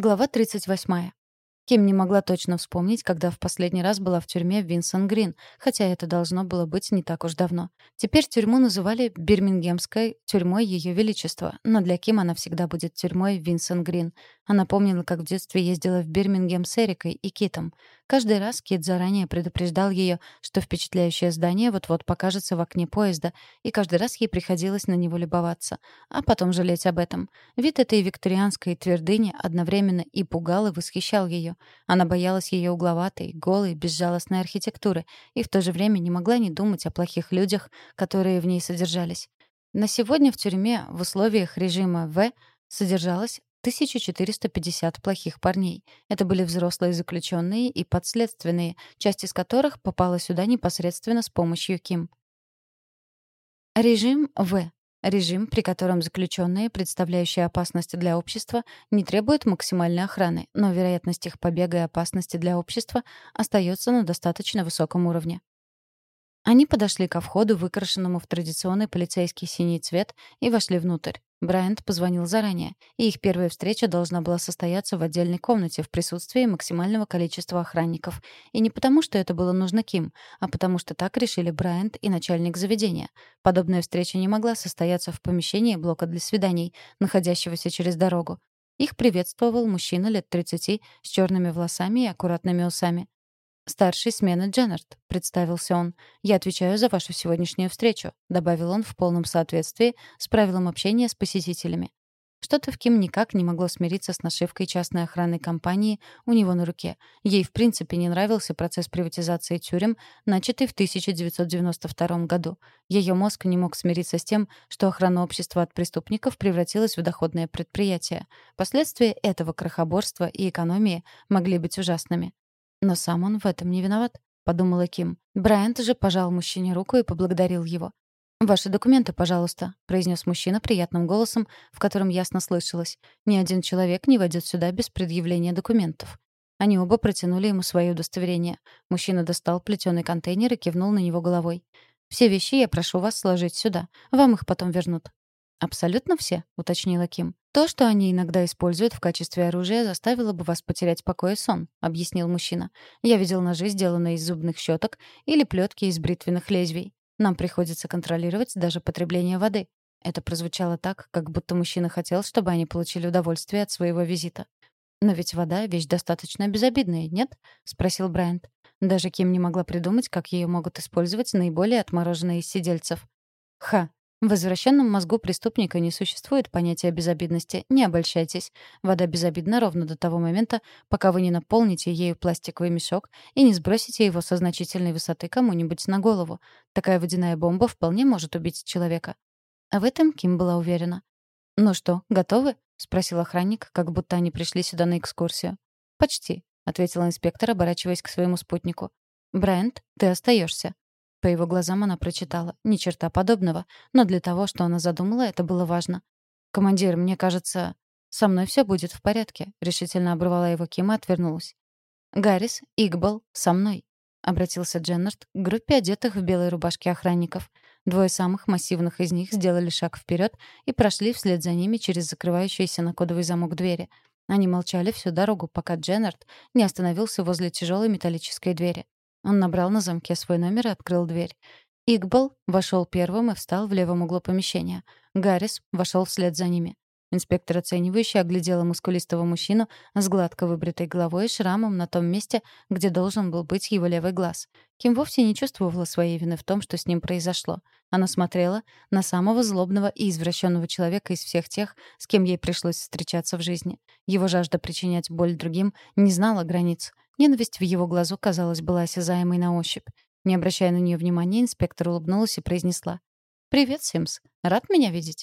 Глава 38. Ким не могла точно вспомнить, когда в последний раз была в тюрьме Винсент Грин, хотя это должно было быть не так уж давно. Теперь тюрьму называли Бирмингемской тюрьмой Ее Величества, но для Ким она всегда будет тюрьмой Винсент Грин. Она помнила, как в детстве ездила в Бирмингем с Эрикой и Китом. Каждый раз Кит заранее предупреждал ее, что впечатляющее здание вот-вот покажется в окне поезда, и каждый раз ей приходилось на него любоваться, а потом жалеть об этом. Вид этой викторианской твердыни одновременно и пугал, и восхищал ее. Она боялась ее угловатой, голой, безжалостной архитектуры и в то же время не могла не думать о плохих людях, которые в ней содержались. На сегодня в тюрьме в условиях режима В содержалось 1450 плохих парней. Это были взрослые заключенные и подследственные, часть из которых попала сюда непосредственно с помощью Ким. Режим В. Режим, при котором заключенные, представляющие опасность для общества, не требуют максимальной охраны, но вероятность их побега и опасности для общества остается на достаточно высоком уровне. Они подошли ко входу, выкрашенному в традиционный полицейский синий цвет, и вошли внутрь. Брайант позвонил заранее, и их первая встреча должна была состояться в отдельной комнате в присутствии максимального количества охранников. И не потому, что это было нужно Ким, а потому что так решили Брайант и начальник заведения. Подобная встреча не могла состояться в помещении блока для свиданий, находящегося через дорогу. Их приветствовал мужчина лет 30 с черными волосами и аккуратными усами. «Старший смены Дженнард», — представился он. «Я отвечаю за вашу сегодняшнюю встречу», — добавил он в полном соответствии с правилом общения с посетителями. Что-то в Ким никак не могло смириться с нашивкой частной охранной компании у него на руке. Ей, в принципе, не нравился процесс приватизации тюрем, начатый в 1992 году. Ее мозг не мог смириться с тем, что охрана общества от преступников превратилась в доходное предприятие. Последствия этого крохоборства и экономии могли быть ужасными. Но сам он в этом не виноват, подумала Ким. Брайант же пожал мужчине руку и поблагодарил его. «Ваши документы, пожалуйста», — произнес мужчина приятным голосом, в котором ясно слышалось. «Ни один человек не войдет сюда без предъявления документов». Они оба протянули ему свое удостоверение. Мужчина достал плетеный контейнер и кивнул на него головой. «Все вещи я прошу вас сложить сюда. Вам их потом вернут». «Абсолютно все», — уточнила Ким. «То, что они иногда используют в качестве оружия, заставило бы вас потерять покой и сон», — объяснил мужчина. «Я видел ножи, сделанные из зубных щеток или плетки из бритвенных лезвий. Нам приходится контролировать даже потребление воды». Это прозвучало так, как будто мужчина хотел, чтобы они получили удовольствие от своего визита. «Но ведь вода — вещь достаточно безобидная, нет?» — спросил Брайант. Даже Ким не могла придумать, как ее могут использовать наиболее отмороженные из сидельцев. «Ха, в возвращенном мозгу преступника не существует понятия безобидности. Не обольщайтесь. Вода безобидна ровно до того момента, пока вы не наполните ею пластиковый мешок и не сбросите его со значительной высоты кому-нибудь на голову. Такая водяная бомба вполне может убить человека. А в этом Ким была уверена. «Ну что, готовы?» — спросил охранник, как будто они пришли сюда на экскурсию. «Почти», — ответил инспектор, оборачиваясь к своему спутнику. «Брент, ты остаешься. По его глазам она прочитала. Ни черта подобного. Но для того, что она задумала, это было важно. «Командир, мне кажется, со мной все будет в порядке», — решительно оборвала его Ким и отвернулась. «Гаррис, Игбал, со мной», — обратился Дженнард к группе одетых в белые рубашки охранников. Двое самых массивных из них сделали шаг вперед и прошли вслед за ними через закрывающийся на кодовый замок двери. Они молчали всю дорогу, пока Дженнард не остановился возле тяжелой металлической двери. Он набрал на замке свой номер и открыл дверь. Игбал вошел первым и встал в левом углу помещения. Гаррис вошел вслед за ними. Инспектор оценивающе оглядела мускулистого мужчину с гладко выбритой головой и шрамом на том месте, где должен был быть его левый глаз. Ким вовсе не чувствовала своей вины в том, что с ним произошло. Она смотрела на самого злобного и извращенного человека из всех тех, с кем ей пришлось встречаться в жизни. Его жажда причинять боль другим не знала границ. Ненависть в его глазу, казалось, была осязаемой на ощупь. Не обращая на нее внимания, инспектор улыбнулась и произнесла. «Привет, Симс. Рад меня видеть?»